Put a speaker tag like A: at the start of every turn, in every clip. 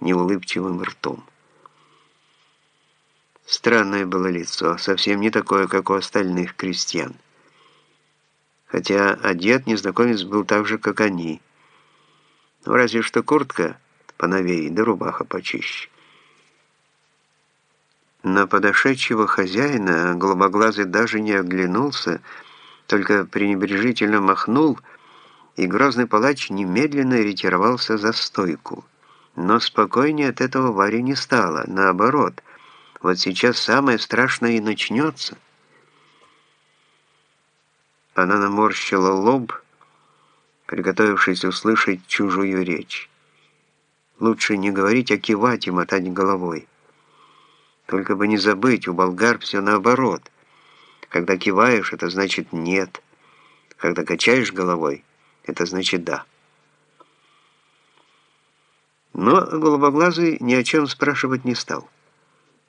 A: неулыбчивым ртом. Странное было лицо, совсем не такое, как у остальных крестьян. Хотя одет незнакомец был так же, как они. Ну, разве что куртка поновее, да рубаха почище. На подошедшего хозяина голубоглазый даже не оглянулся, только пренебрежительно махнул, и грозный палач немедленно ретировался за стойку. Но спокойнее от этого Варе не стало, наоборот. Вот сейчас самое страшное и начнется. Она наморщила лоб, приготовившись услышать чужую речь. Лучше не говорить, а кивать и мотать головой. Только бы не забыть, у болгар все наоборот. Когда киваешь, это значит «нет». Когда качаешь головой, это значит «да». Но голубоглазый ни о чем спрашивать не стал.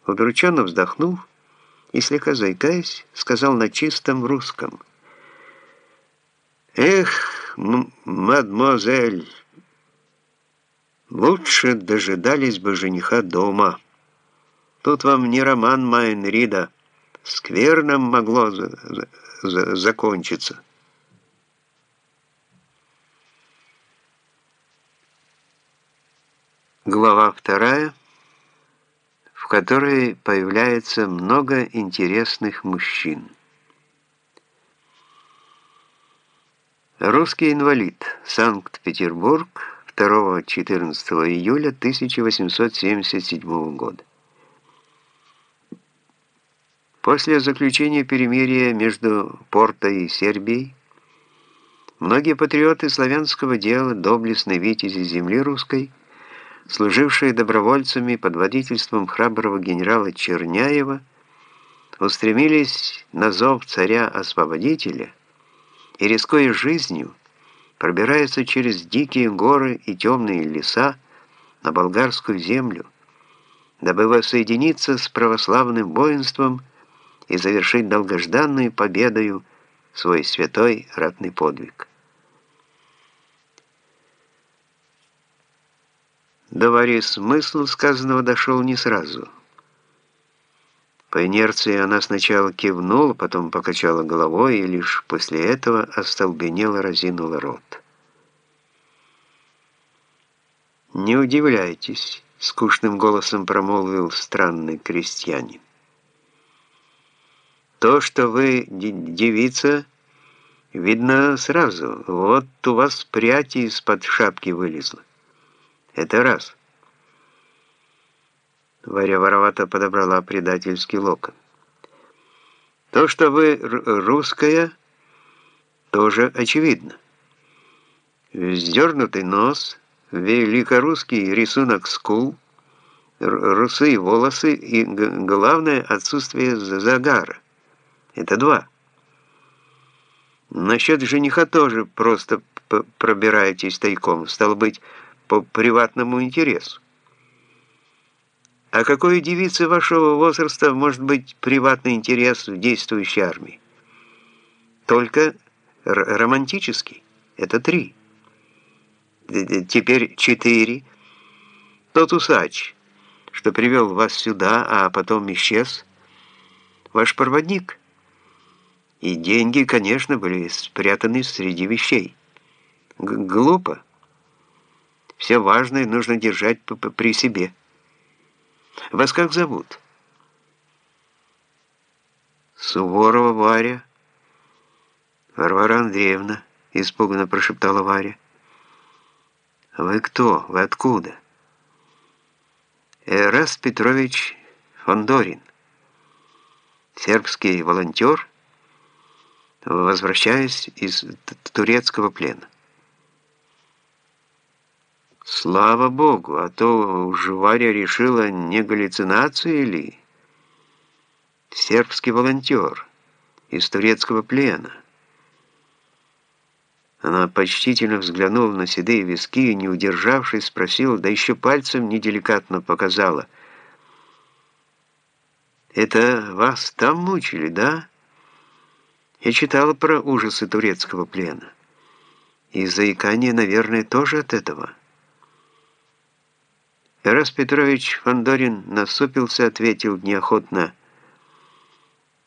A: Удрученно вздохнув и слегка заикаясь, сказал на чистом русском. «Эх, мадемуазель, лучше дожидались бы жениха дома. Тут вам не роман Майнрида, скверно могло за за закончиться». Глава вторая в которой появляется много интересных мужчин. Русский инвалид. Санкт-Петербург. 2-14 июля 1877 года. После заключения перемирия между Порто и Сербией многие патриоты славянского дела, доблестные витязи земли русской – служившие добровольцами под водительством храброго генерала Черняева, устремились на зов царя-освободителя и, рискуя жизнью, пробираются через дикие горы и темные леса на болгарскую землю, дабы воссоединиться с православным воинством и завершить долгожданную победою свой святой ратный подвиг. До Вари смысл сказанного дошел не сразу. По инерции она сначала кивнула, потом покачала головой и лишь после этого остолбенела, разинула рот. «Не удивляйтесь», — скучным голосом промолвил странный крестьянин. «То, что вы девица, видно сразу. Вот у вас прядь из-под шапки вылезла. Это раз. Варя воровато подобрала предательский локон. То, что вы русская, тоже очевидно. Вздернутый нос, великорусский рисунок скул, русые волосы и, главное, отсутствие загара. Это два. Насчет жениха тоже просто пробираетесь тайком. Стало быть, по приватному интересу. А какой у вашего возраста может быть приватный интерес в действующей армии? Только романтический. Это три. Теперь четыре. Тот усач, что привел вас сюда, а потом исчез, ваш проводник. И деньги, конечно, были спрятаны среди вещей. Г глупо. Все важное нужно держать при себе. Вас как зовут? Суворова Варя. Варвара Андреевна, испуганно прошептала Варя. Вы кто? Вы откуда? Эрас Петрович Фондорин. Сербский волонтер, возвращаясь из турецкого плена. Слава богу, а то уж Варя решила, не галлюцинации ли? Сербский волонтер из турецкого плена. Она почтительно взглянула на седые виски и, не удержавшись, спросила, да еще пальцем неделикатно показала. «Это вас там мучили, да?» Я читала про ужасы турецкого плена. И заикание, наверное, тоже от этого. Тарас Петрович Фандорин насупился, ответил неохотно.